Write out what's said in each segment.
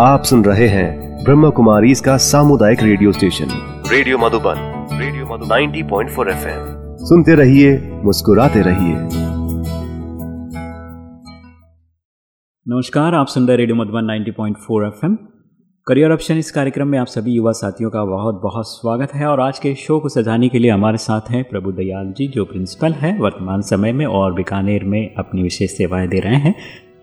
आप सुन रहे हैं ब्रह्म कुमारी इसका सामुदायिक radio station. Radio Madhuban radio Madhuban 90.4 FM. सुनते रहिए मुस्कुराते रहिए। नमस्कार आप सुन रहे radio Madhuban 90.4 FM. Career option इस कार्यक्रम में आप सभी युवा साथियों का बहुत बहुत स्वागत है और आज के शो को सजाने के लिए हमारे साथ हैं प्रभु दयाल जी जो प्रिंसिपल हैं वर्तमान समय में और बीकानेर में अपनी विशेष सेवाएँ दे रहे हैं।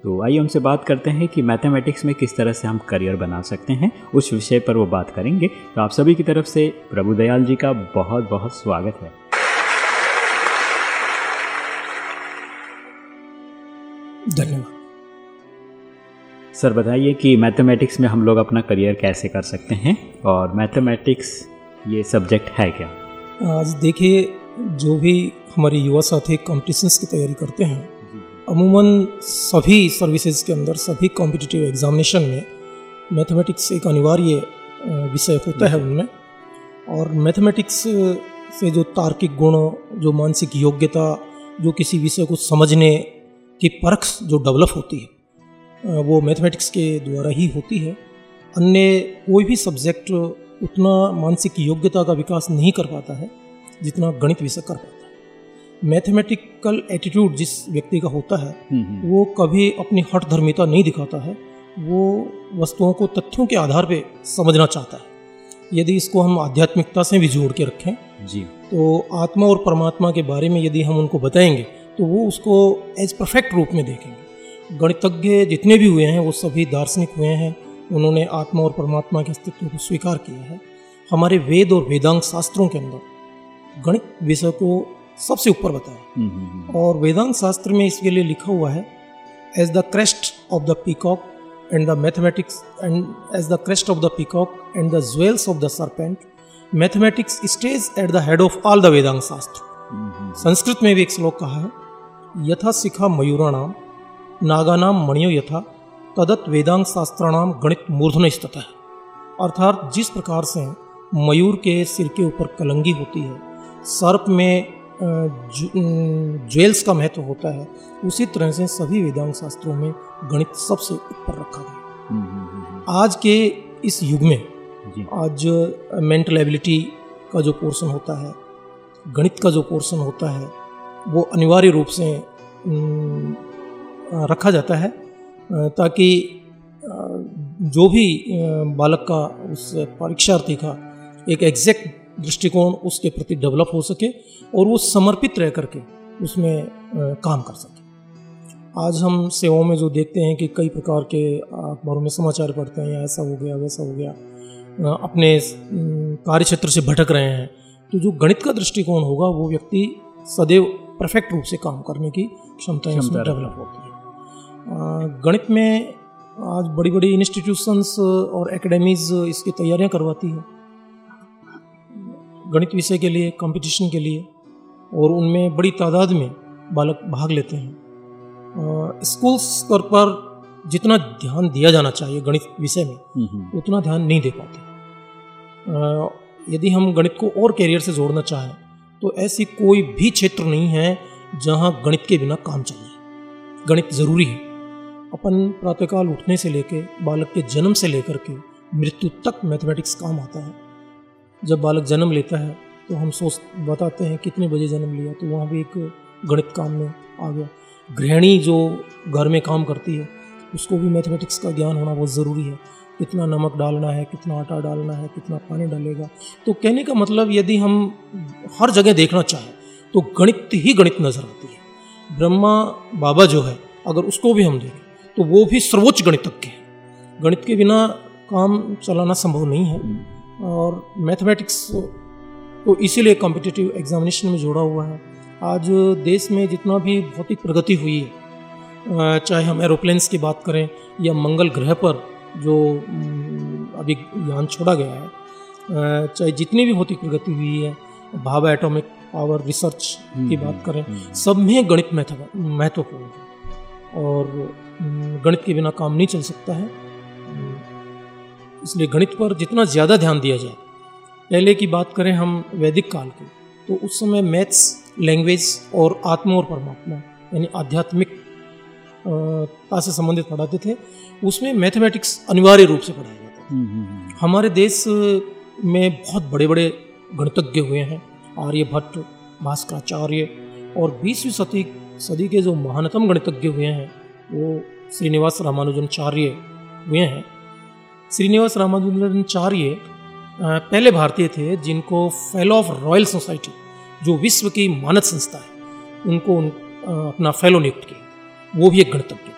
तो आइए उनसे बात करते हैं कि मैथमेटिक्स में किस तरह से हम करियर बना सकते हैं। उस विषय पर वो बात करेंगे। तो आप सभी की तरफ़ से प्रभु दयाल जी का बहुत बहुत स्वागत है। धन्यवाद। सर बताइए कि मैथमेटिक्स में हम लोग अपना करियर कैसे कर सकते हैं? और मैथमेटिक्स ये सब्जेक्ट है क्या? आज देखिए जो भी हमारे युवा साथी कॉम्पिटिशन्स की तैयारी करते हैं अमूमन सभी सर्विसेज़ के अंदर सभी कॉम्पिटिटिव एग्जामिनेशन में मैथमेटिक्स एक अनिवार्य विषय होता है उनमें। और मैथमेटिक्स से जो तार्किक गुण जो मानसिक योग्यता जो किसी विषय को समझने की परख जो डेवलप होती है वो मैथमेटिक्स के द्वारा ही होती है। अन्य कोई भी सब्जेक्ट उतना मानसिक योग्यता का विकास नहीं कर पाता है जितना गणित विषय कर पाता है। मैथमेटिकल एटीट्यूड जिस व्यक्ति का होता है वो कभी अपनी हट धर्मिता नहीं दिखाता है वो वस्तुओं को तथ्यों के आधार पे समझना चाहता है। यदि इसको हम आध्यात्मिकता से भी जोड़ के रखें जी। तो आत्मा और परमात्मा के बारे में यदि हम उनको बताएँगे तो वो उसको एज परफेक्ट रूप में देखेंगे। गणितज्ञ जितने भी हुए हैं वो सभी दार्शनिक हुए हैं उन्होंने आत्मा और परमात्मा के अस्तित्व को स्वीकार किया है। हमारे वेद और वेदांग शास्त्रों के अंदर गणित विषय को सबसे ऊपर बताया। और वेदांत शास्त्र में इसके लिए लिखा हुआ है as the crest of the peacock and the mathematics and as the crest of the peacock and the jewels of the serpent mathematics stays at the head of all the Vedanga shastra Sanskrit में भी एक श्लोक कहा है यथा शिखा मयूराणाम नागानाम मणियो यथा तदत वेदांग शास्त्राणाम गणित मूर्धन स्थित है अर्थात जिस प्रकार से मयूर के सिर के ऊपर कलंगी होती है सर्प में ज्वेल्स का महत्व होता है। उसी तरह से सभी वेदांग शास्त्रों में गणित सबसे ऊपर रखा गया। आज के इस युग में आज मेंटल एबिलिटी का जो पोर्शन होता है गणित का जो पोर्शन होता है वो अनिवार्य रूप से रखा जाता है ताकि जो भी बालक का उस परीक्षार्थी का एक एग्जैक्ट दृष्टिकोण उसके प्रति डेवलप हो सके और वो समर्पित रह करके उसमें काम कर सके। आज हम सेवाओं में जो देखते हैं कि कई प्रकार के अखबारों में समाचार पढ़ते हैं या ऐसा हो गया वैसा हो गया अपने कार्य क्षेत्र से भटक रहे हैं तो जो गणित का दृष्टिकोण होगा वो व्यक्ति सदैव परफेक्ट रूप से काम करने की क्षमता उसमें डेवलप होती है। गणित में आज बड़ी बड़ी इंस्टीट्यूशंस और एकेडमीज इसकी तैयारियाँ करवाती हैं। गणित विषय के लिए कंपटीशन के लिए और उनमें बड़ी तादाद में बालक भाग लेते हैं। स्कूल स्तर पर जितना ध्यान दिया जाना चाहिए गणित विषय में उतना ध्यान नहीं दे पाते। यदि हम गणित को और कैरियर से जोड़ना चाहें तो ऐसी कोई भी क्षेत्र नहीं है जहाँ गणित के बिना काम चले। गणित ज़रूरी है। अपन प्रातःकाल उठने से लेकर बालक के जन्म से लेकर के मृत्यु तक मैथमेटिक्स काम आता है। जब बालक जन्म लेता है तो हम सोच, बताते हैं कितने बजे जन्म लिया तो वहाँ भी एक गणित काम में आ गया। गृहिणी जो घर में काम करती है, उसको भी मैथमेटिक्स का ज्ञान होना बहुत ज़रूरी है। कितना नमक डालना है, कितना आटा डालना है, कितना पानी डालेगा। तो कहने का मतलब यदि हम हर जगह देखना चाहें तो गणित ही गणित नज़र आती है। ब्रह्मा बाबा जो है, अगर उसको भी हम देखें तो वो भी सर्वोच्च गणितज्ञ है। गणित के बिना काम चलाना संभव नहीं है। और मैथमेटिक्स तो इसीलिए कॉम्पिटिटिव एग्जामिनेशन में जोड़ा हुआ है। आज देश में जितना भी भौतिक प्रगति हुई है चाहे हम एरोप्लेन्स की बात करें या मंगल ग्रह पर जो अभी यान छोड़ा गया है चाहे जितनी भी भौतिक प्रगति हुई है भाभा एटॉमिक पावर रिसर्च की बात करें सब में गणित महत्वपूर्ण है। और गणित के बिना काम नहीं चल सकता है। इसलिए गणित पर जितना ज़्यादा ध्यान दिया जाए पहले की बात करें हम वैदिक काल की तो उस समय मैथ्स लैंग्वेज और आत्मा और परमात्मा यानी आध्यात्मिक ता से संबंधित पढ़ाते थे उसमें मैथमेटिक्स अनिवार्य रूप से पढ़ाया जाता था हम्म, हम्म, हम्म। हमारे देश में बहुत बड़े बड़े गणितज्ञ हुए हैं आर्यभट्ट भास्कराचार्य और बीसवीं सदी सदी के जो महानतम गणितज्ञ हुए हैं वो श्रीनिवास रामानुजनाचार्य हुए हैं श्रीनिवास रामानुजनाचार्य अ, पहले भारतीय थे जिनको फेलो ऑफ़ रॉयल सोसाइटी जो विश्व की मानद संस्था है उनको उन, अपना फेलो नियुक्त किया। वो भी एक गणितज्ञ थे।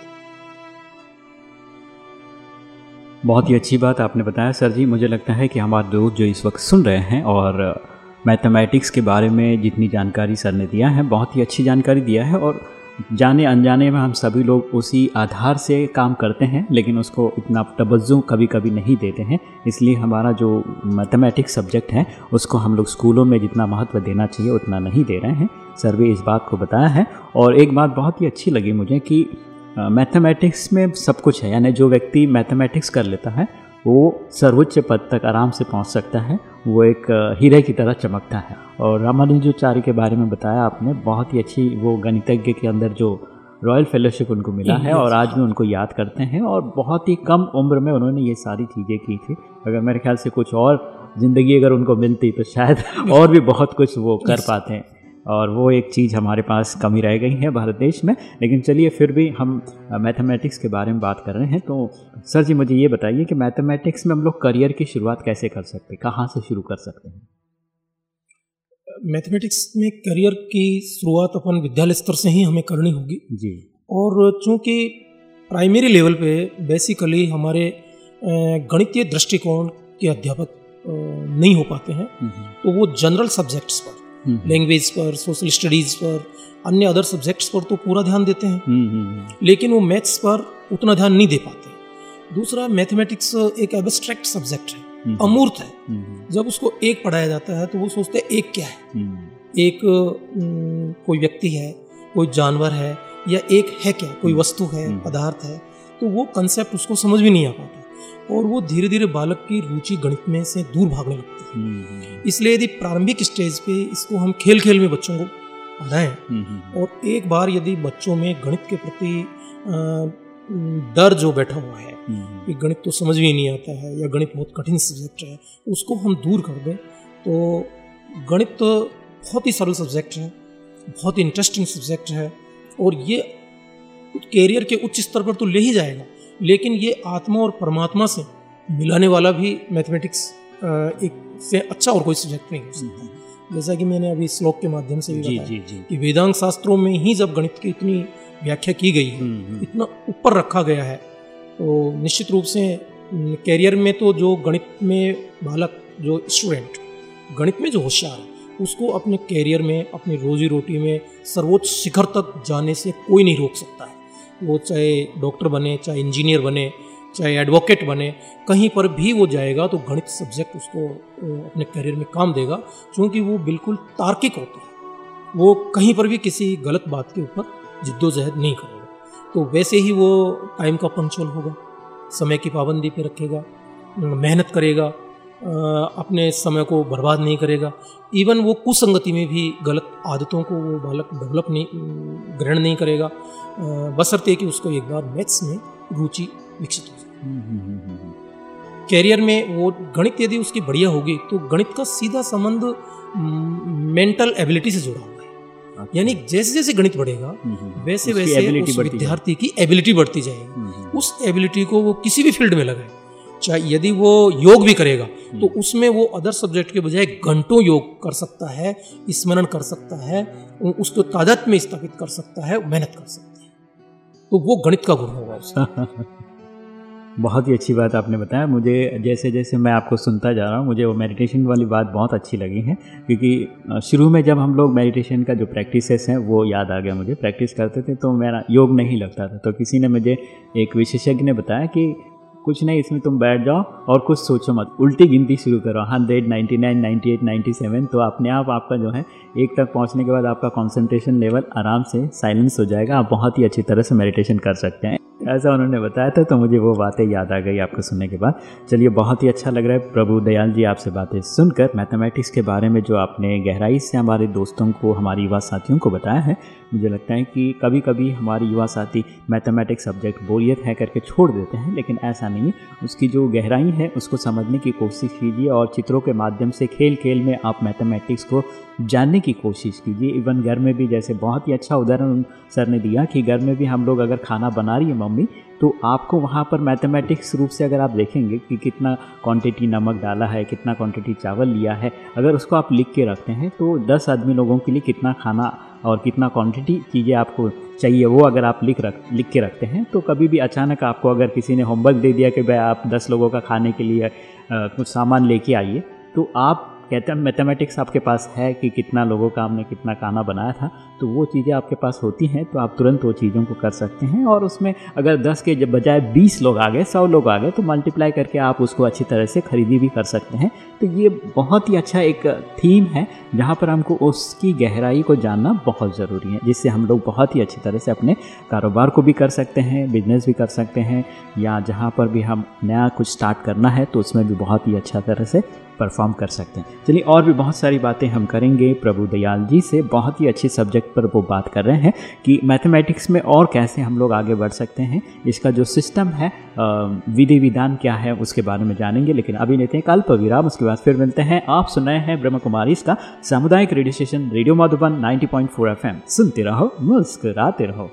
बहुत ही अच्छी बात आपने बताया सर जी। मुझे लगता है कि हमारे दोस्त जो इस वक्त सुन रहे हैं और मैथमेटिक्स के बारे में जितनी जानकारी सर ने दिया है बहुत ही अच्छी जानकारी दिया है और जाने अनजाने में हम सभी लोग उसी आधार से काम करते हैं, लेकिन उसको इतना तवज्जो कभी कभी नहीं देते हैं। इसलिए हमारा जो मैथमेटिक्स सब्जेक्ट है, उसको हम लोग स्कूलों में जितना महत्व देना चाहिए, उतना नहीं दे रहे हैं। सर्वे इस बात को बताया है। और एक बात बहुत ही अच्छी लगी मुझे कि मैथमेटिक्स में सब कुछ है, यानी जो व्यक्ति मैथमेटिक्स कर लेता है वो सर्वोच्च पद तक आराम से पहुँच सकता है। वो एक हीरे की तरह चमकता है। और रामानुजाचार्य के बारे में बताया आपने बहुत ही अच्छी वो गणितज्ञ के अंदर जो रॉयल फेलोशिप उनको मिला है और आज भी उनको याद करते हैं और बहुत ही कम उम्र में उन्होंने ये सारी चीज़ें की थी। अगर मेरे ख्याल से कुछ और ज़िंदगी अगर उनको मिलती तो शायद और भी बहुत कुछ वो कर पाते। और वो एक चीज़ हमारे पास कमी रह गई है भारत देश में। लेकिन चलिए फिर भी हम मैथमेटिक्स के बारे में बात कर रहे हैं। तो सर जी मुझे ये बताइए कि मैथमेटिक्स में हम लोग करियर की शुरुआत कैसे कर सकते हैं? कहाँ से शुरू कर सकते हैं? मैथमेटिक्स में करियर की शुरुआत अपन विद्यालय स्तर से ही हमें करनी होगी। जी। और चूँकि प्राइमरी लेवल पे बेसिकली हमारे गणितीय दृष्टिकोण के अध्यापक नहीं हो पाते हैं तो वो जनरल सब्जेक्ट्स पर। लैंग्वेज पर सोशल स्टडीज़ पर अन्य अदर सब्जेक्ट्स पर तो पूरा ध्यान देते हैं। लेकिन वो मैथ्स पर उतना ध्यान नहीं दे पाते। दूसरा मैथमेटिक्स एक एब्स्ट्रैक्ट सब्जेक्ट है अमूर्त है। जब उसको एक पढ़ाया जाता है तो वो सोचते हैं एक क्या है? एक कोई व्यक्ति है कोई जानवर है या एक है क्या? कोई वस्तु है हम्म। पदार्थ है तो वो कंसेप्ट उसको समझ भी नहीं आ पाता। और वो धीरे धीरे बालक की रुचि गणित में से दूर भागने लगती है। इसलिए यदि प्रारंभिक स्टेज पे इसको हम खेल खेल में बच्चों को पढ़ाएँ और एक बार यदि बच्चों में गणित के प्रति डर जो बैठा हुआ है कि गणित तो समझ में ही नहीं आता है या गणित बहुत कठिन सब्जेक्ट है उसको हम दूर कर दें तो गणित तो बहुत ही सरल सब्जेक्ट है बहुत ही इंटरेस्टिंग सब्जेक्ट है और ये कैरियर के उच्च स्तर पर तो ले ही जाएगा। लेकिन ये आत्मा और परमात्मा से मिलाने वाला भी मैथमेटिक्स एक से अच्छा और कोई सब्जेक्ट नहीं हो सकता। जैसा कि मैंने अभी श्लोक के माध्यम से भी जी जी जी। कि वेदांग शास्त्रों में ही जब गणित की इतनी व्याख्या की गई है इतना ऊपर रखा गया है तो निश्चित रूप से कैरियर में तो जो गणित में बालक जो स्टूडेंट गणित में जो होशियार है उसको अपने कैरियर में अपनी रोजी रोटी में सर्वोच्च शिखर तक जाने से कोई नहीं रोक सकता है। वो चाहे डॉक्टर बने, चाहे इंजीनियर बने, चाहे एडवोकेट बने, कहीं पर भी वो जाएगा तो गणित सब्जेक्ट उसको अपने करियर में काम देगा, क्योंकि वो बिल्कुल तार्किक होता है। वो कहीं पर भी किसी गलत बात के ऊपर जिद्दोजहद नहीं करेगा। तो वैसे ही वो टाइम का पंक्चुअल होगा, समय की पाबंदी पे रखेगा, मेहनत करेगा अपने समय को बर्बाद नहीं करेगा। इवन वो कुसंगति में भी गलत आदतों को वो बालक डेवलप नहीं ग्रहण नहीं करेगा। बशर्ते कि उसको एक बार मैथ्स में रुचि विकसित हो जाए। कैरियर में वो गणित यदि उसकी बढ़िया होगी तो गणित का सीधा संबंध मेंटल एबिलिटी से जुड़ा हुआ है यानी जैसे जैसे गणित बढ़ेगा वैसे वैसे उस विद्यार्थी की एबिलिटी बढ़ती जाएगी। उस एबिलिटी को वो किसी भी फ़ील्ड में लगाए। चाहे यदि वो योग भी करेगा तो उसमें वो अदर सब्जेक्ट के बजाय घंटों योग कर सकता है स्मरण कर सकता है उसको तादाद में स्थापित कर सकता है मेहनत कर सकता है। तो वो गणित का गुण होगा उसका। बहुत ही अच्छी बात आपने बताया। मुझे जैसे जैसे मैं आपको सुनता जा रहा हूँ मुझे वो मेडिटेशन वाली बात बहुत अच्छी लगी है क्योंकि शुरू में जब हम लोग मेडिटेशन का जो प्रैक्टिसेस हैं वो याद आ गया मुझे। प्रैक्टिस करते थे तो मेरा योग नहीं लगता था। तो किसी ने मुझे एक विशेषज्ञ ने बताया कि कुछ नहीं, इसमें तुम बैठ जाओ और कुछ सोचो मत। उल्टी गिनती शुरू करो। Hundred ninety nine ninety eight ninety seven तो अपने आप, आपका जो है, एक तक पहुँचने के बाद आपका कंसंट्रेशन लेवल आराम से साइलेंस हो जाएगा। आप बहुत ही अच्छी तरह से मेडिटेशन कर सकते हैं। ऐसा उन्होंने बताया था तो मुझे वो बातें याद आ गई आपको सुनने के बाद। चलिए, बहुत ही अच्छा लग रहा है। प्रभु दयाल जी आपसे बातें सुनकर, मैथमेटिक्स के बारे में जो आपने गहराई से हमारे दोस्तों को, हमारे युवा साथियों को बताया है, मुझे लगता है कि कभी कभी हमारे युवा साथी मैथमेटिक्स सब्जेक्ट बोरियत है करके छोड़ देते हैं, लेकिन ऐसा नहीं है। उसकी जो गहराई है, उसको समझने की कोशिश कीजिए और चित्रों के माध्यम से खेल खेल में आप मैथमेटिक्स को जानने की कोशिश कीजिए। इवन घर में भी जैसे बहुत ही अच्छा उदाहरण सर ने दिया कि घर में भी हम लोग अगर खाना बना रही है मम्मी तो आपको वहाँ पर मैथमेटिक्स रूप से अगर आप देखेंगे कि कितना क्वांटिटी नमक डाला है कितना क्वांटिटी चावल लिया है अगर उसको आप लिख के रखते हैं तो दस आदमी लोगों के लिए कितना खाना और कितना क्वांटिटी चीज़ें आपको चाहिए वो अगर आप लिख रख लिख के रखते हैं तो कभी भी अचानक आपको अगर किसी ने होमवर्क दे दिया कि भाई आप दस लोगों का खाने के लिए आ, कुछ सामान लेके आइए तो आप कहते हैं मैथमेटिक्स आपके पास है कि कितना लोगों का आपने कितना खाना बनाया था तो वो चीज़ें आपके पास होती हैं तो आप तुरंत वो चीज़ों को कर सकते हैं। और उसमें अगर 10 के बजाय 20 लोग आ गए 100 लोग आ गए तो मल्टीप्लाई करके आप उसको अच्छी तरह से खरीदी भी कर सकते हैं। तो ये बहुत ही अच्छा एक थीम है, जहाँ पर हमको उसकी गहराई को जानना बहुत ज़रूरी है, जिससे हम लोग बहुत ही अच्छी तरह से अपने कारोबार को भी कर सकते हैं बिज़नेस भी कर सकते हैं, या जहाँ पर भी हम नया कुछ स्टार्ट करना है तो उसमें भी बहुत ही अच्छा तरह से परफॉर्म कर सकते हैं। चलिए, और भी बहुत सारी बातें हम करेंगे। प्रभु दयाल जी से बहुत ही अच्छे सब्जेक्ट पर वो बात कर रहे हैं कि मैथमेटिक्स में और कैसे हम लोग आगे बढ़ सकते हैं। इसका जो सिस्टम है विधि विधान क्या है, उसके बारे में जानेंगे, लेकिन अभी लेते हैं कल्प विराम, उसके बाद फिर मिलते हैं। आप सुन रहे हैं ब्रह्म कुमारी, इसका सामुदायिक radio station radio Madhuban 90.4 FM सुनते रहो, मुस्कुराते रहो।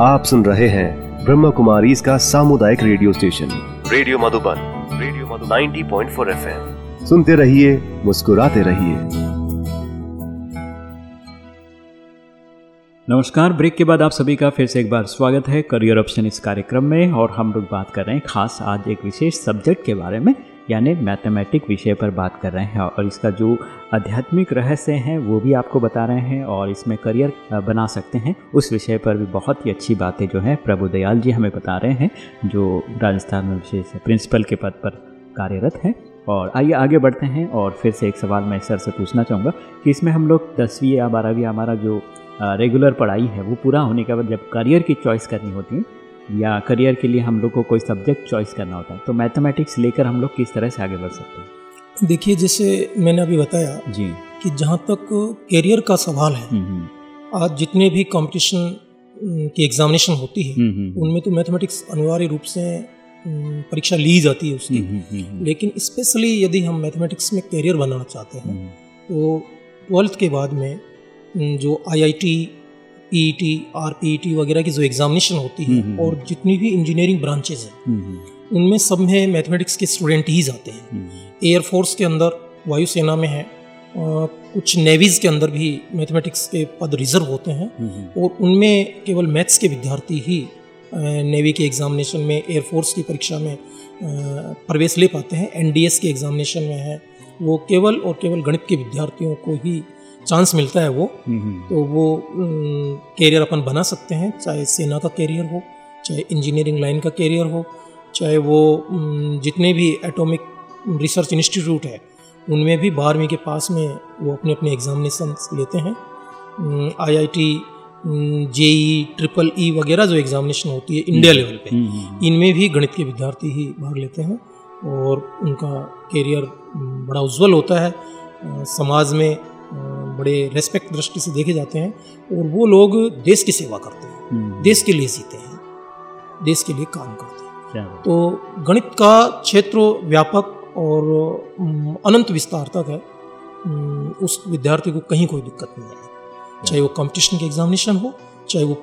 आप सुन रहे हैं ब्रह्म कुमारी इसका सामुदायिक radio station. Radio Madhuban, radio Madhu 90.4 FM. सुनते रहिए, मुस्कुराते रहिए। नमस्कार, ब्रेक के बाद आप सभी का फिर से एक बार स्वागत है। करियर ऑप्शन इस कार्यक्रम में और हम लोग बात कर रहे हैं खास आज एक विशेष सब्जेक्ट के बारे में। यानी मैथमेटिक विषय पर बात कर रहे हैं और इसका जो आध्यात्मिक रहस्य हैं, वो भी आपको बता रहे हैं और इसमें करियर बना सकते हैं। उस विषय पर भी बहुत ही अच्छी बातें जो हैं प्रभु दयाल जी हमें बता रहे हैं, जो राजस्थान में विशेष प्रिंसिपल के पद पर कार्यरत हैं। और आइए आगे बढ़ते हैं और फिर से एक सवाल मैं सर से पूछना चाहूँगा कि इसमें हम लोग दसवीं या बारहवीं हमारा जो रेगुलर पढ़ाई है, वो पूरा होने के बाद जब करियर की चॉइस करनी होती है या करियर के लिए हम लोग को कोई सब्जेक्ट चॉइस करना होता है तो मैथमेटिक्स लेकर हम लोग किस तरह से आगे बढ़ सकते हैं? देखिए जैसे मैंने अभी बताया जी। कि जहाँ तक करियर का सवाल है हम्म, हम्म। आज जितने भी कंपटीशन की एग्जामिनेशन होती है हम्म, उनमें तो मैथमेटिक्स अनिवार्य रूप से परीक्षा ली जाती है उसकी। लेकिन स्पेशली यदि हम मैथमेटिक्स में करियर बनाना चाहते हैं तो ट्वेल्थ के बाद में जो आईआईटी पीईटी आरपीईटी वगैरह की जो एग्जामिनेशन होती है हम्म, हम्म, और हम्म। जितनी भी इंजीनियरिंग ब्रांचेज हैं उनमें सब में मैथमेटिक्स के स्टूडेंट ही जाते हैं। एयरफोर्स के अंदर वायुसेना में है आ, कुछ नेवीज के अंदर भी मैथमेटिक्स के पद रिज़र्व होते हैं और उनमें केवल मैथ्स के विद्यार्थी ही नेवी के एग्जामिनेशन में एयरफोर्स की परीक्षा में प्रवेश ले पाते हैं। एनडीएस के एग्जामिनेशन में है। वो केवल और केवल गणित के विद्यार्थियों को ही चांस मिलता है वो तो वो कैरियर अपन बना सकते हैं चाहे सेना का कैरियर हो चाहे इंजीनियरिंग लाइन का कैरियर हो चाहे वो जितने भी एटॉमिक रिसर्च इंस्टीट्यूट है उनमें भी बारहवीं के पास में वो अपने अपने एग्जामिनेशन लेते हैं। आईआईटी जेई ट्रिपल ई वगैरह जो एग्जामिनेशन होती है इंडिया लेवल पे इनमें भी गणित के विद्यार्थी ही भाग लेते हैं और उनका कैरियर बड़ा उज्जवल होता है। समाज में बड़े रेस्पेक्ट दृष्टि से देखे जाते हैं और वो लोग देश की सेवा करते हैं। हम्म। देश के लिए जीते हैं। देश के लिए काम करते हैं। तो गणित का क्षेत्र व्यापक और अनंत विस्तार तक है। उस विद्यार्थी को कहीं कोई दिक्कत नहीं है। चाहे वो कंपटीशन के एग्जामिनेशन हो चाहे वो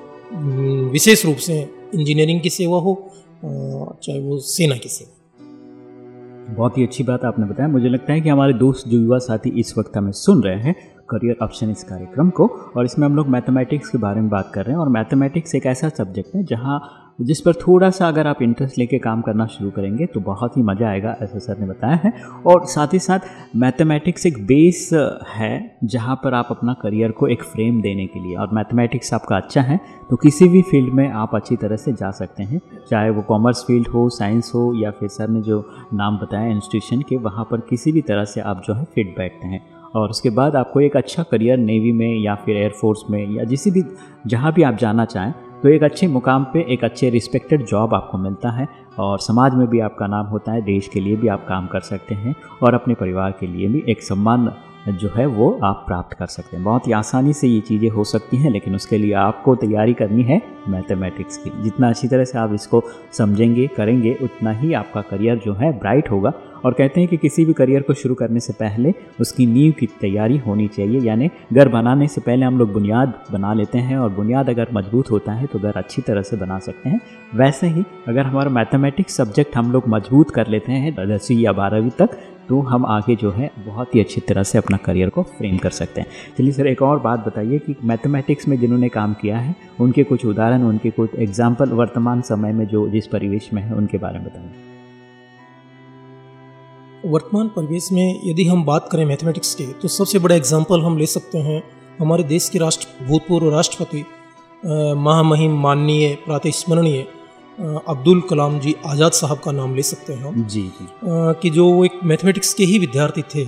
विशेष रूप से इंजीनियरिंग की सेवा हो चाहे वो सेना की सेवा। बहुत ही अच्छी बात आपने बताया। मुझे लगता है कि हमारे दोस्त जो युवा साथी इस वक्त हमें सुन रहे हैं करियर ऑप्शन इस कार्यक्रम को और इसमें हम लोग मैथमेटिक्स के बारे में बात कर रहे हैं और मैथमेटिक्स एक ऐसा सब्जेक्ट है जहाँ जिस पर थोड़ा सा अगर आप इंटरेस्ट लेके काम करना शुरू करेंगे तो बहुत ही मज़ा आएगा, ऐसा सर ने बताया है। और साथ ही साथ मैथमेटिक्स एक बेस है जहाँ पर आप अपना करियर को एक फ्रेम देने के लिए, और मैथमेटिक्स आपका अच्छा है तो किसी भी फ़ील्ड में आप अच्छी तरह से जा सकते हैं, चाहे वो कॉमर्स फ़ील्ड हो साइंस हो, या फिर सर ने जो नाम बताया इंस्टीट्यूशन के, वहाँ पर किसी भी तरह से आप जो है फिट बैठते हैं। और उसके बाद आपको एक अच्छा करियर नेवी में या फिर एयरफोर्स में या जिस भी, जहाँ भी आप जाना चाहें तो एक अच्छे मुकाम पे एक अच्छे रिस्पेक्टेड जॉब आपको मिलता है और समाज में भी आपका नाम होता है, देश के लिए भी आप काम कर सकते हैं और अपने परिवार के लिए भी एक सम्मान जो है वो आप प्राप्त कर सकते हैं। बहुत ही आसानी से ये चीज़ें हो सकती हैं, लेकिन उसके लिए आपको तैयारी करनी है मैथमेटिक्स की। जितना अच्छी तरह से आप इसको समझेंगे, करेंगे, उतना ही आपका करियर जो है ब्राइट होगा। और कहते हैं कि किसी भी करियर को शुरू करने से पहले उसकी नींव की तैयारी होनी चाहिए। यानी घर बनाने से पहले हम लोग बुनियाद बना लेते हैं और बुनियाद अगर मज़बूत होता है तो घर अच्छी तरह से बना सकते हैं। वैसे ही अगर हमारा मैथमेटिक्स सब्जेक्ट हम लोग मज़बूत कर लेते हैं दसवीं या बारहवीं तक तो हम आगे जो है, बहुत ही अच्छी तरह से अपना करियर को फ्रेम कर सकते हैं। चलिए सर, एक और बात बताइए कि मैथमेटिक्स में जिन्होंने काम किया है, उनके कुछ उदाहरण, उनके कुछ एग्ज़ाम्पल वर्तमान समय में जो जिस परिवेश में है, उनके बारे में बताएँ वर्तमान परिवेश में यदि हम बात करें मैथमेटिक्स के तो सबसे बड़ा एग्ज़ाम्पल हम ले सकते हैं हमारे देश के राष्ट्र, भूतपूर्व राष्ट्रपति महामहिम माननीय प्रातस्मरणीय अब्दुल कलाम जी आज़ाद साहब का नाम ले सकते हैं हम। जी जी। कि जो एक मैथमेटिक्स के ही विद्यार्थी थे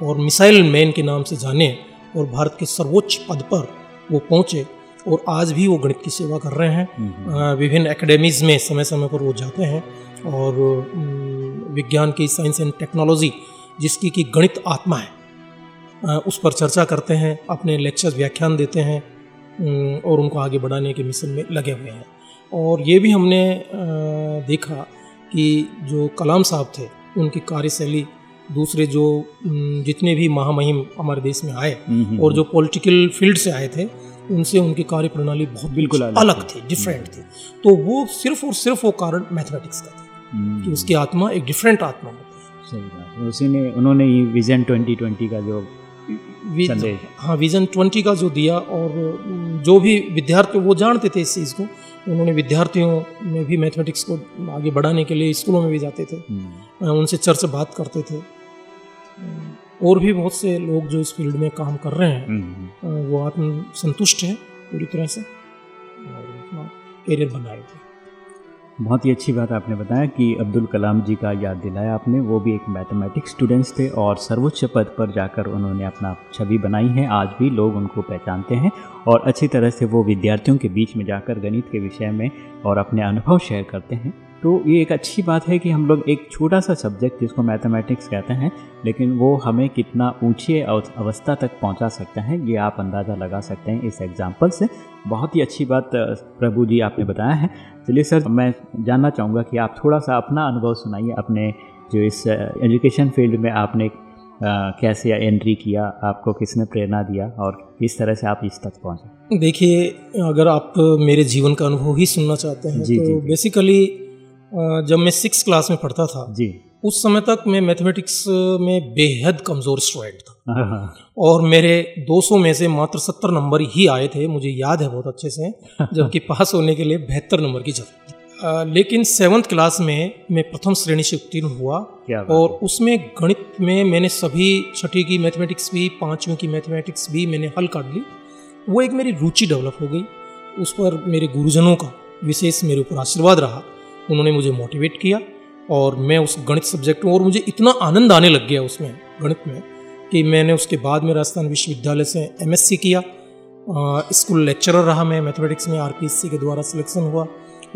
और मिसाइल मैन के नाम से जाने और भारत के सर्वोच्च पद पर वो पहुँचे और आज भी वो गणित की सेवा कर रहे हैं। हम्म, विभिन्न एकेडमीज में समय समय पर वो जाते हैं और विज्ञान की साइंस एंड टेक्नोलॉजी जिसकी कि गणित आत्मा है उस पर चर्चा करते हैं अपने लेक्चर व्याख्यान देते हैं और उनको आगे बढ़ाने के मिशन में लगे हुए हैं। और ये भी हमने देखा कि जो कलाम साहब थे उनकी कार्यशैली दूसरे जो जितने भी महामहिम हमारे देश में आए हम्म, हम्म, और जो पॉलिटिकल फ़ील्ड से आए थे उनसे उनकी कार्य प्रणाली बहुत बिल्कुल अलग, थी। डिफरेंट थी। तो वो सिर्फ़ और सिर्फ़ वो कारण मैथमेटिक्स का था कि उसकी आत्मा एक डिफरेंट आत्मा होती है। सही बात उसी ने उन्होंने ये विजन ट्वेंटी ट्वेंटी का जो हाँ विजन ट्वेंटी का जो दिया और जो भी विद्यार्थी वो जानते थे इस चीज़ को उन्होंने विद्यार्थियों में भी मैथमेटिक्स को आगे बढ़ाने के लिए स्कूलों में भी जाते थे हम्म। उनसे चर्च बात करते थे और भी बहुत से लोग जो इस फ़ील्ड में काम कर रहे हैं हम्म। वो आत्म संतुष्ट है पूरी तरह से और अपना करियर बनाए थे बहुत ही अच्छी बात आपने बताया कि अब्दुल कलाम जी का याद दिलाया आपने। वो भी एक मैथमेटिक्स स्टूडेंट्स थे और सर्वोच्च पद पर जाकर उन्होंने अपना छवि बनाई है। आज भी लोग उनको पहचानते हैं और अच्छी तरह से वो विद्यार्थियों के बीच में जाकर गणित के विषय में और अपने अनुभव शेयर करते हैं। तो ये एक अच्छी बात है कि हम लोग एक छोटा सा सब्जेक्ट जिसको मैथमेटिक्स कहते हैं, लेकिन वो हमें कितना ऊँचे अवस्था तक पहुँचा सकते हैं, ये आप अंदाज़ा लगा सकते हैं इस एग्ज़ाम्पल से। बहुत ही अच्छी बात प्रभु जी आपने बताया है। चलिए सर मैं जानना चाहूँगा कि आप थोड़ा सा अपना अनुभव सुनाइए अपने जो इस एजुकेशन फ़ील्ड में आपने आ, कैसे एंट्री किया आपको किसने प्रेरणा दिया और किस तरह से आप इस तक पहुँचे? देखिए अगर आप मेरे जीवन का अनुभव ही सुनना चाहते हैं जी, तो जी, बेसिकली जब मैं सिक्स क्लास में पढ़ता था जी। उस समय तक मैं मैथमेटिक्स में बेहद कमज़ोर स्टूडेंट था। और मेरे 200 में से मात्र 70 नंबर ही आए थे मुझे याद है बहुत अच्छे से जबकि पास होने के लिए बेहतर नंबर की ज़रूरत लेकिन सेवन्थ क्लास में मैं प्रथम श्रेणी से उत्तीर्ण हुआ और उसमें गणित में मैंने सभी छठी की मैथमेटिक्स भी पाँचवीं की मैथमेटिक्स भी मैंने हल कर ली। वो एक मेरी रुचि डेवलप हो गई। उस पर मेरे गुरुजनों का विशेष मेरे ऊपर आशीर्वाद रहा। उन्होंने मुझे मोटिवेट किया। और मैं उस गणित सब्जेक्ट में और मुझे इतना आनंद आने लग गया उसमें गणित में कि मैंने उसके बाद में राजस्थान विश्वविद्यालय से एमएससी किया। स्कूल लेक्चरर रहा मैं मैथमेटिक्स में आरपीएससी के द्वारा सिलेक्शन हुआ।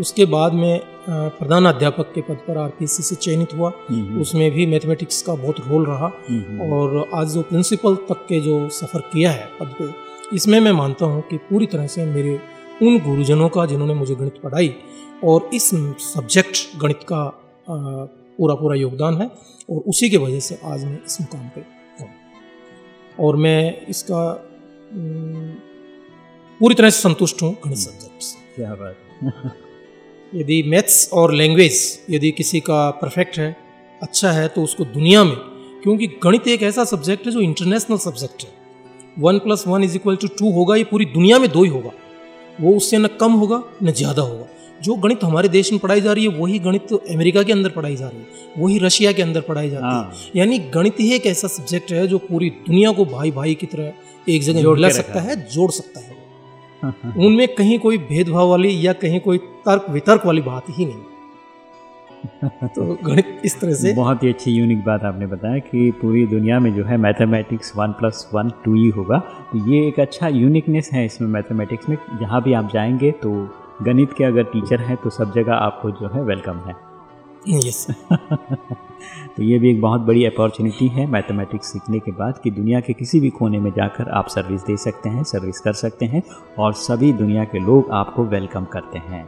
उसके बाद में प्रधान अध्यापक के पद पर आरपीएससी से चयनित हुआ। उसमें भी मैथमेटिक्स का बहुत रोल रहा। और आज जो प्रिंसिपल तक के जो सफ़र किया है पद पे इसमें मैं मानता हूँ कि पूरी तरह से मेरे उन गुरुजनों का जिन्होंने मुझे गणित पढ़ाई और इस सब्जेक्ट गणित का पूरा पूरा योगदान है और उसी की वजह से आज मैं इस मुकाम पे हूँ। और मैं इसका पूरी तरह से संतुष्ट हूँ गणित सब्जेक्ट से। क्या बात यदि मैथ्स और लैंग्वेज यदि किसी का परफेक्ट है अच्छा है तो उसको दुनिया में क्योंकि गणित एक ऐसा सब्जेक्ट है जो इंटरनेशनल सब्जेक्ट है। One plus one is equal to two होगा ये पूरी दुनिया में दो ही होगा। वो उससे न कम होगा न ज़्यादा होगा। जो गणित हमारे देश में पढ़ाई जा रही है वही गणित अमेरिका के अंदर पढ़ाई जा रही है वही रशिया के अंदर पढ़ाई जाती है। हाँ। यानी गणित ही एक ऐसा सब्जेक्ट है जो पूरी दुनिया को भाई भाई की तरह एक जगह मिला सकता है। जोड़ सकता है। उनमें कहीं कोई भेदभाव वाली या कहीं कोई तर्क वितर्क वाली बात ही नहीं। तो गणित इस तरह से बहुत ही अच्छी यूनिक बात आपने बताया कि पूरी दुनिया में जो है mathematics one plus one two ही होगा। तो ये एक अच्छा यूनिकनेस है इसमें मैथमेटिक्स में। जहाँ भी आप जाएँगे तो गणित के अगर टीचर हैं तो सब जगह आपको जो है वेलकम है। यस तो ये भी एक बहुत बड़ी अपॉर्चुनिटी है मैथमेटिक्स सीखने के बाद कि दुनिया के किसी भी कोने में जाकर आप सर्विस दे सकते हैं सर्विस कर सकते हैं और सभी दुनिया के लोग आपको वेलकम करते हैं।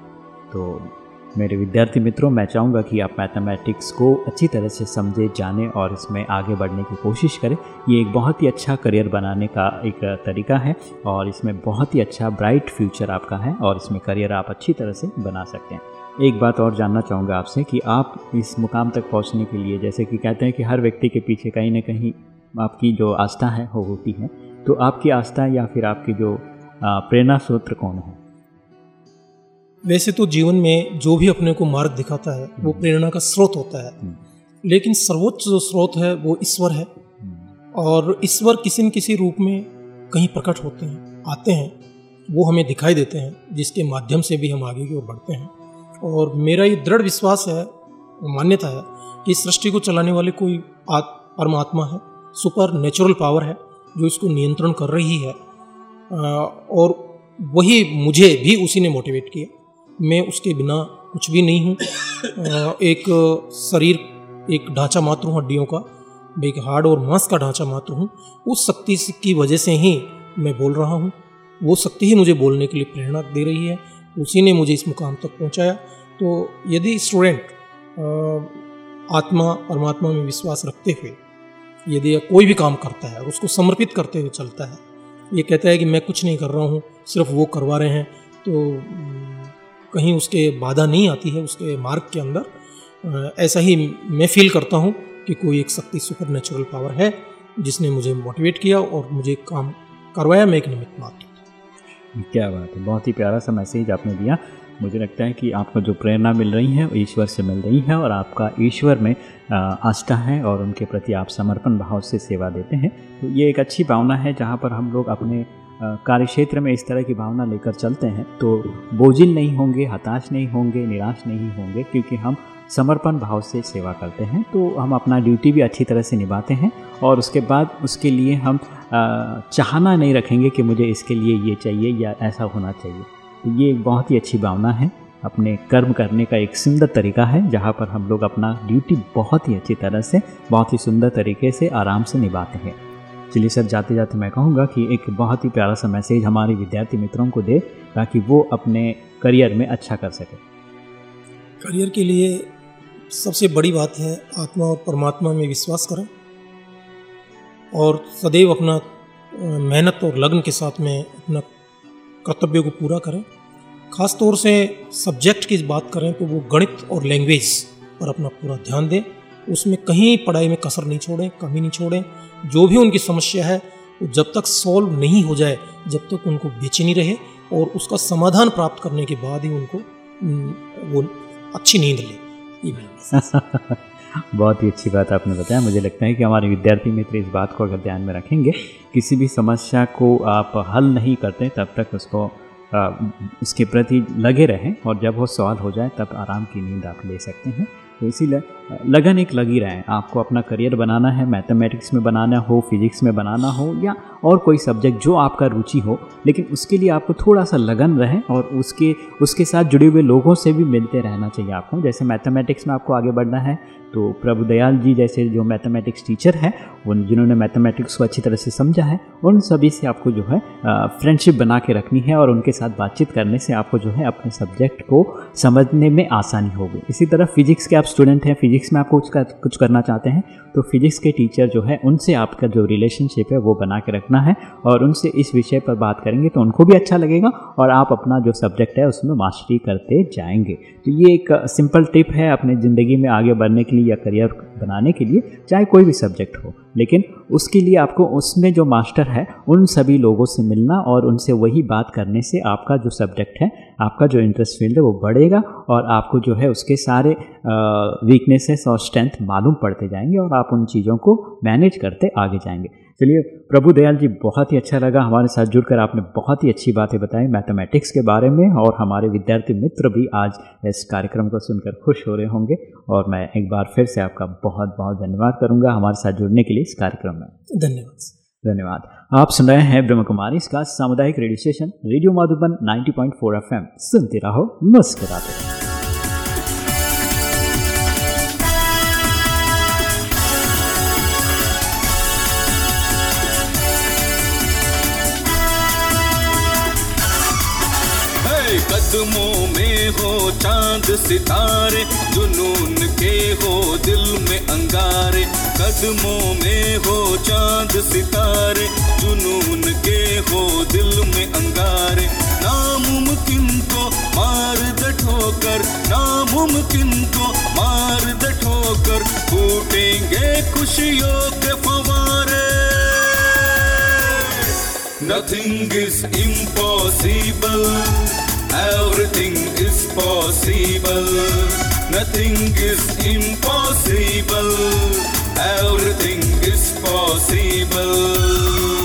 तो मेरे विद्यार्थी मित्रों, मैं चाहूँगा कि आप मैथमेटिक्स को अच्छी तरह से समझे, जाने और इसमें आगे बढ़ने की कोशिश करें। ये एक बहुत ही अच्छा करियर बनाने का एक तरीका है और इसमें बहुत ही अच्छा ब्राइट फ्यूचर आपका है और इसमें करियर आप अच्छी तरह से बना सकते हैं। एक बात और जानना चाहूँगा आपसे कि आप इस मुकाम तक पहुँचने के लिए, जैसे कि कहते हैं कि हर व्यक्ति के पीछे कहीं ना कहीं आपकी जो आस्था है, वो होती है। तो आपकी आस्था या फिर आपकी जो प्रेरणा सूत्र कौन है? वैसे तो जीवन में जो भी अपने को मार्ग दिखाता है वो हम्म। प्रेरणा का स्रोत होता है हम्म। लेकिन सर्वोच्च जो स्रोत है वो ईश्वर है हम्म। और ईश्वर किसी न किसी रूप में कहीं प्रकट होते हैं आते हैं वो हमें दिखाई देते हैं जिसके माध्यम से भी हम आगे की ओर बढ़ते हैं और मेरा ये दृढ़ विश्वास है मान्यता है कि सृष्टि को चलाने वाले कोई परमात्मा है सुपर नेचुरल पावर है जो इसको नियंत्रण कर रही है और वही मुझे भी उसी ने मोटिवेट किया मैं उसके बिना कुछ भी नहीं हूँ। एक शरीर, एक ढांचा मात्र हूँ हड्डियों का, मैं एक हार्ड और मांस का ढांचा मात्र हूँ। उस शक्ति की वजह से ही मैं बोल रहा हूँ। वो शक्ति ही मुझे बोलने के लिए प्रेरणा दे रही है। उसी ने मुझे इस मुकाम तक पहुँचाया। तो यदि स्टूडेंट आत्मा, परमात्मा में विश्वास रखते हुए, यदि कोई भी काम करता है और उसको समर्पित करते हुए चलता है, ये कहता है कि मैं कुछ नहीं कर रहा हूँ, सिर्फ़ वो करवा रहे हैं तो कहीं उसके बाधा नहीं आती है उसके मार्ग के अंदर ऐसा ही मैं फील करता हूँ कि कोई एक शक्ति सुपर नेचुरल पावर है जिसने मुझे मोटिवेट किया और मुझे काम करवाया मैं एक निमित्त मात्र। क्या बात है, बहुत ही प्यारा सा मैसेज आपने दिया। मुझे लगता है कि आपको जो प्रेरणा मिल रही है ईश्वर से मिल रही है और आपका ईश्वर में आस्था है और उनके प्रति आप समर्पण भाव से सेवा देते हैं। तो ये एक अच्छी भावना है जहाँ पर हम लोग अपने कार्य क्षेत्र में इस तरह की भावना लेकर चलते हैं तो बोझिल नहीं होंगे, हताश नहीं होंगे, निराश नहीं होंगे, क्योंकि हम समर्पण भाव से सेवा करते हैं तो हम अपना ड्यूटी भी अच्छी तरह से निभाते हैं, और उसके बाद उसके लिए हम चाहना नहीं रखेंगे कि मुझे इसके लिए ये चाहिए या ऐसा होना चाहिए। तो ये एक बहुत ही अच्छी भावना है, अपने कर्म करने का एक सुंदर तरीका है, जहाँ पर हम लोग अपना ड्यूटी बहुत ही अच्छी तरह से, बहुत ही सुंदर तरीके से आराम से निभाते हैं। चलिए सर, जाते जाते मैं कहूँगा कि एक बहुत ही प्यारा सा मैसेज हमारे विद्यार्थी मित्रों को दे, ताकि वो अपने करियर में अच्छा कर सके। करियर के लिए सबसे बड़ी बात है, आत्मा और परमात्मा में विश्वास करें और सदैव अपना मेहनत और लगन के साथ में अपना कर्तव्य को पूरा करें। ख़ास तौर से सब्जेक्ट की बात करें तो वो गणित और लैंग्वेज पर अपना पूरा ध्यान दें। उसमें कहीं पढ़ाई में कसर नहीं छोड़ें कमी नहीं छोड़ें। जो भी उनकी समस्या है वो जब तक सॉल्व नहीं हो जाए जब तक उनको बेचैनी रहे और उसका समाधान प्राप्त करने के बाद ही उनको वो अच्छी नींद ले। बहुत ही अच्छी बात आपने बताया। मुझे लगता है कि हमारे विद्यार्थी मित्र इस बात को अगर ध्यान में रखेंगे किसी भी समस्या को आप हल नहीं करते तब तक उसको आ, उसके प्रति लगे रहें और जब वो सवाल हो जाए तब आराम की नींद आप ले सकते हैं। तो इसीलिए लगन एक लगी रहे आपको अपना करियर बनाना है मैथमेटिक्स में बनाना हो फिजिक्स में बनाना हो, या और कोई सब्जेक्ट जो आपका रुचि हो, लेकिन उसके लिए आपको थोड़ा सा लगन रहे और उसके उसके साथ जुड़े हुए लोगों से भी मिलते रहना चाहिए आपको। जैसे मैथमेटिक्स में आपको आगे बढ़ना है तो प्रभु दयाल जी जैसे जो मैथमेटिक्स टीचर हैं, उन, जिन्होंने मैथमेटिक्स को अच्छी तरह से समझा है, उन सभी से आपको जो है फ्रेंडशिप बना के रखनी है और उनके साथ बातचीत करने से आपको जो है अपने सब्जेक्ट को समझने में आसानी होगी। इसी तरह फिजिक्स के आप स्टूडेंट हैं फिजिक्स में आपको कुछ कर, कुछ करना चाहते हैं तो फिजिक्स के टीचर जो है उनसे आपका जो रिलेशनशिप है वो बना के रखना है और उनसे इस विषय पर बात करेंगे तो उनको भी अच्छा लगेगा और आप अपना जो सब्जेक्ट है उसमें मास्टरी करते जाएँगे। तो ये एक सिंपल टिप है अपने ज़िंदगी में आगे बढ़ने के लिए या करियर बनाने के लिए चाहे कोई भी सब्जेक्ट हो। लेकिन उसके लिए आपको उसमें जो मास्टर है, उन सभी लोगों से मिलना और उनसे वही बात करने से आपका जो सब्जेक्ट है, आपका जो इंटरेस्ट फ़ील्ड है वो बढ़ेगा और आपको जो है उसके सारे वीकनेसेस और स्ट्रेंथ मालूम पड़ते जाएँगे और आप उन चीज़ों को मैनेज करते आगे जाएँगे। चलिए प्रभु दयाल जी बहुत ही अच्छा लगा हमारे साथ जुड़कर। आपने बहुत ही अच्छी बातें बताई मैथमेटिक्स के बारे में और हमारे विद्यार्थी मित्र भी आज इस कार्यक्रम को सुनकर खुश हो रहे होंगे। और मैं एक बार फिर से आपका बहुत बहुत धन्यवाद करूँगा हमारे साथ जुड़ने के लिए इस कार्यक्रम में। धन्यवाद धन्यवाद। आप सुन रहे हैं ब्रह्म कुमारी इसका सामुदायिक radio station radio Madhuban 90.4 FM. सुनते रहो मुस्कुराते रहो। कदमों में हो चाँद सितारे, जुनून के हो दिल में अंगारे। कदमों में हो चाँद सितारे, जुनून के हो दिल में अंगारे। नामुमकिन को मार द ठोकर नामुमकिन को मार द ठोकर फूटेंगे खुशियों के फवारे। Nothing is impossible. Everything is possible. Nothing is impossible. Everything is possible.